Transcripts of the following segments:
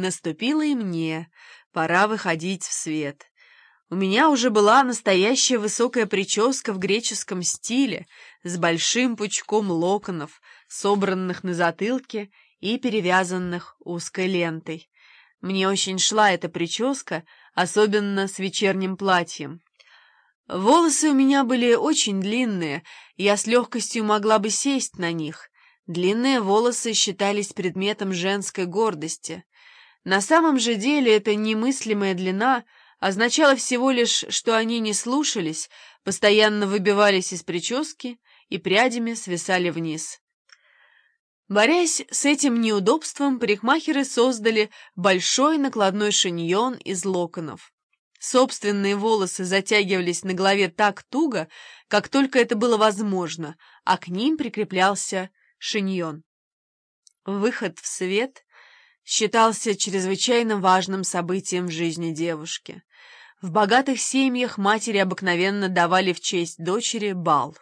Наступило и мне, пора выходить в свет. У меня уже была настоящая высокая прическа в греческом стиле, с большим пучком локонов, собранных на затылке и перевязанных узкой лентой. Мне очень шла эта прическа, особенно с вечерним платьем. Волосы у меня были очень длинные, я с легкостью могла бы сесть на них. Длинные волосы считались предметом женской гордости. На самом же деле эта немыслимая длина означала всего лишь, что они не слушались, постоянно выбивались из прически и прядями свисали вниз. Борясь с этим неудобством, парикмахеры создали большой накладной шиньон из локонов. Собственные волосы затягивались на голове так туго, как только это было возможно, а к ним прикреплялся шиньон. Выход в свет считался чрезвычайно важным событием в жизни девушки. В богатых семьях матери обыкновенно давали в честь дочери бал.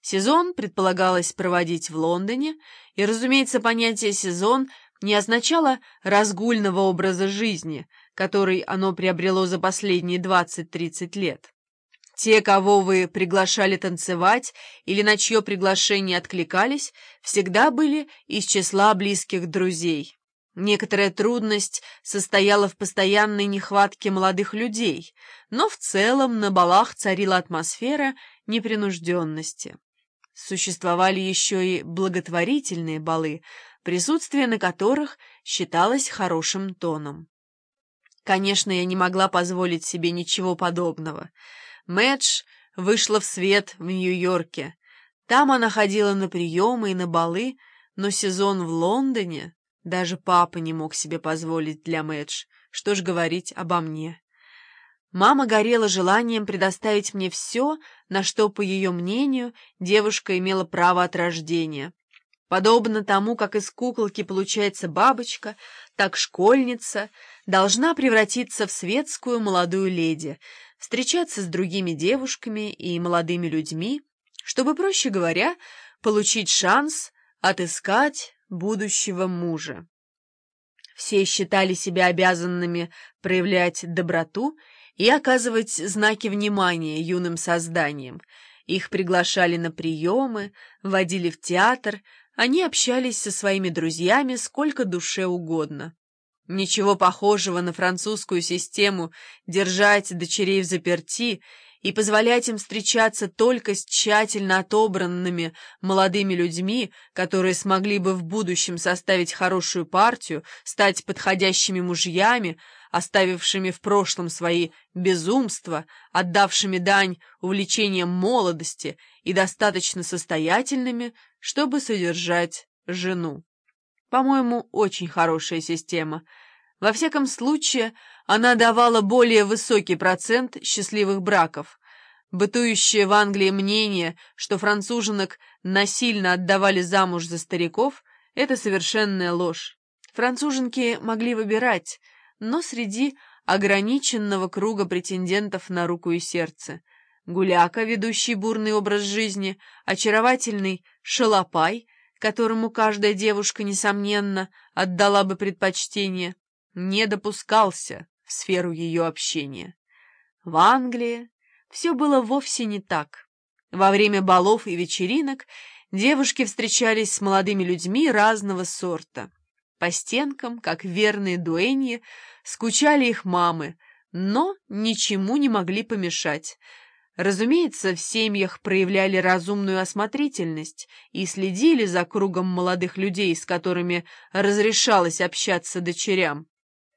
Сезон предполагалось проводить в Лондоне, и, разумеется, понятие «сезон» не означало разгульного образа жизни, который оно приобрело за последние 20-30 лет. Те, кого вы приглашали танцевать или на чье приглашение откликались, всегда были из числа близких друзей. Некоторая трудность состояла в постоянной нехватке молодых людей, но в целом на балах царила атмосфера непринужденности. Существовали еще и благотворительные балы, присутствие на которых считалось хорошим тоном. Конечно, я не могла позволить себе ничего подобного. Мэдж вышла в свет в Нью-Йорке. Там она ходила на приемы и на балы, но сезон в Лондоне даже папа не мог себе позволить для Мэдж, что ж говорить обо мне. Мама горела желанием предоставить мне все, на что, по ее мнению, девушка имела право от рождения. Подобно тому, как из куколки получается бабочка, так школьница должна превратиться в светскую молодую леди, встречаться с другими девушками и молодыми людьми, чтобы, проще говоря, получить шанс отыскать будущего мужа. Все считали себя обязанными проявлять доброту и оказывать знаки внимания юным созданиям. Их приглашали на приемы, водили в театр, они общались со своими друзьями сколько душе угодно. Ничего похожего на французскую систему держать дочерей в заперти и позволять им встречаться только с тщательно отобранными молодыми людьми, которые смогли бы в будущем составить хорошую партию, стать подходящими мужьями, оставившими в прошлом свои безумства, отдавшими дань увлечениям молодости и достаточно состоятельными, чтобы содержать жену. По-моему, очень хорошая система. Во всяком случае, она давала более высокий процент счастливых браков. Бытующее в Англии мнение, что француженок насильно отдавали замуж за стариков, это совершенная ложь. Француженки могли выбирать, но среди ограниченного круга претендентов на руку и сердце. Гуляка, ведущий бурный образ жизни, очаровательный шалопай, которому каждая девушка, несомненно, отдала бы предпочтение, не допускался в сферу ее общения. В Англии все было вовсе не так. Во время балов и вечеринок девушки встречались с молодыми людьми разного сорта. По стенкам, как верные дуэньи, скучали их мамы, но ничему не могли помешать. Разумеется, в семьях проявляли разумную осмотрительность и следили за кругом молодых людей, с которыми разрешалось общаться дочерям.